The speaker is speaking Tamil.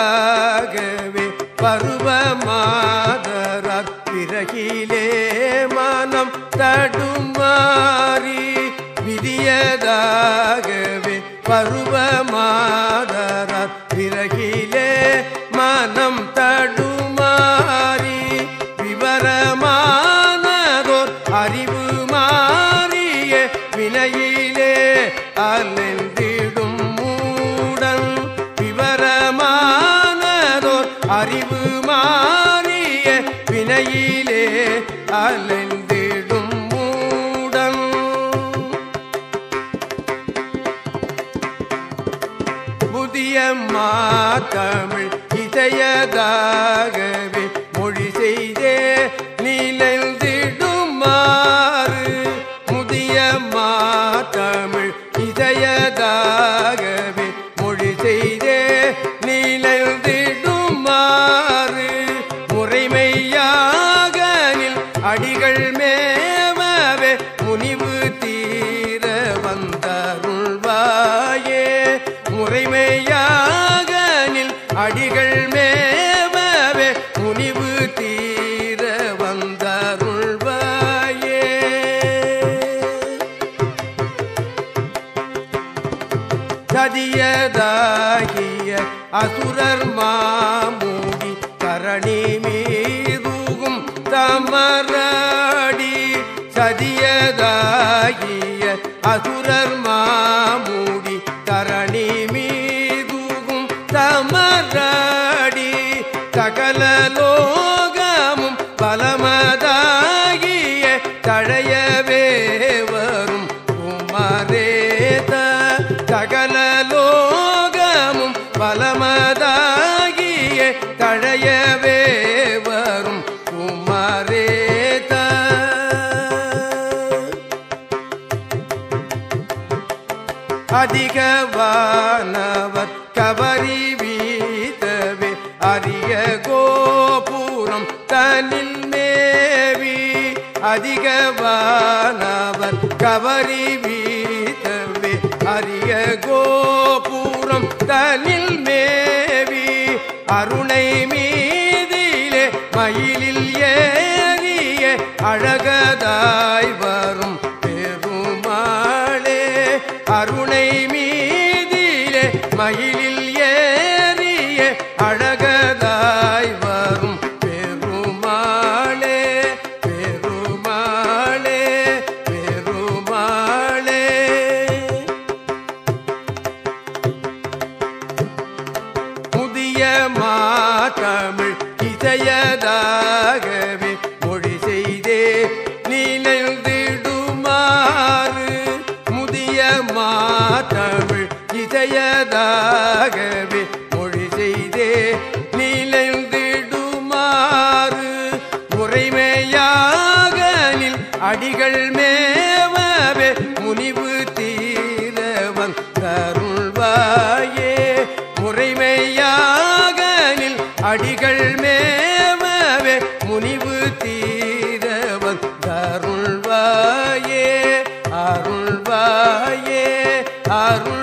விதியதாகவே பருவ மாதரார் பிறகிலே மனம் தடுமாறி விதியதாகவே பருவ மாதரார் பிறகிலே மனம் தடுமாறி விவரமானதோர் அறிவு மாறிய வினையிலே அலைந்திடும் அறிவு மாறிய வினையிலே அலைந்திடும் மூடன். புதிய மாத்தமிழ் இசையதாகவே அடிகள் மேவே முனிவு தீர வந்தருள்வாயே. சதியதாகிய அசுரர் மாமூடி கரணி மீதுகும் தமராடி. சதியதாகிய அசுரர் மாமூடி கரணி தமரடி சகல லோகமும் பலமதாகிய தழையவே வரும். குமரேத சகல லோகமும் பலமதாகிய தழையவே வரும். குமரேத அதிகவானவர் கவரிவி வீதவே அரிய கோபுரம் தனில் மேவி அதிகவானவர் கவரி வீதவே அரிய கோபுரம் தனில் மேவி அருணை மீதிலே மயிலில் ஏறிய அழகதாய் மாதமிழ் இசையதாகவே மொழி செய்தே நினைந்திடுமாறு முதிய மாதமிழ் இசையதாகவே மொழி செய்தே நினைந்திடுமாறு முறைமையாகலில் அடிகள் மே அடிகள் மேவே முனிவு தீரவன். அருள்வாயே அருள்வாயே அருள்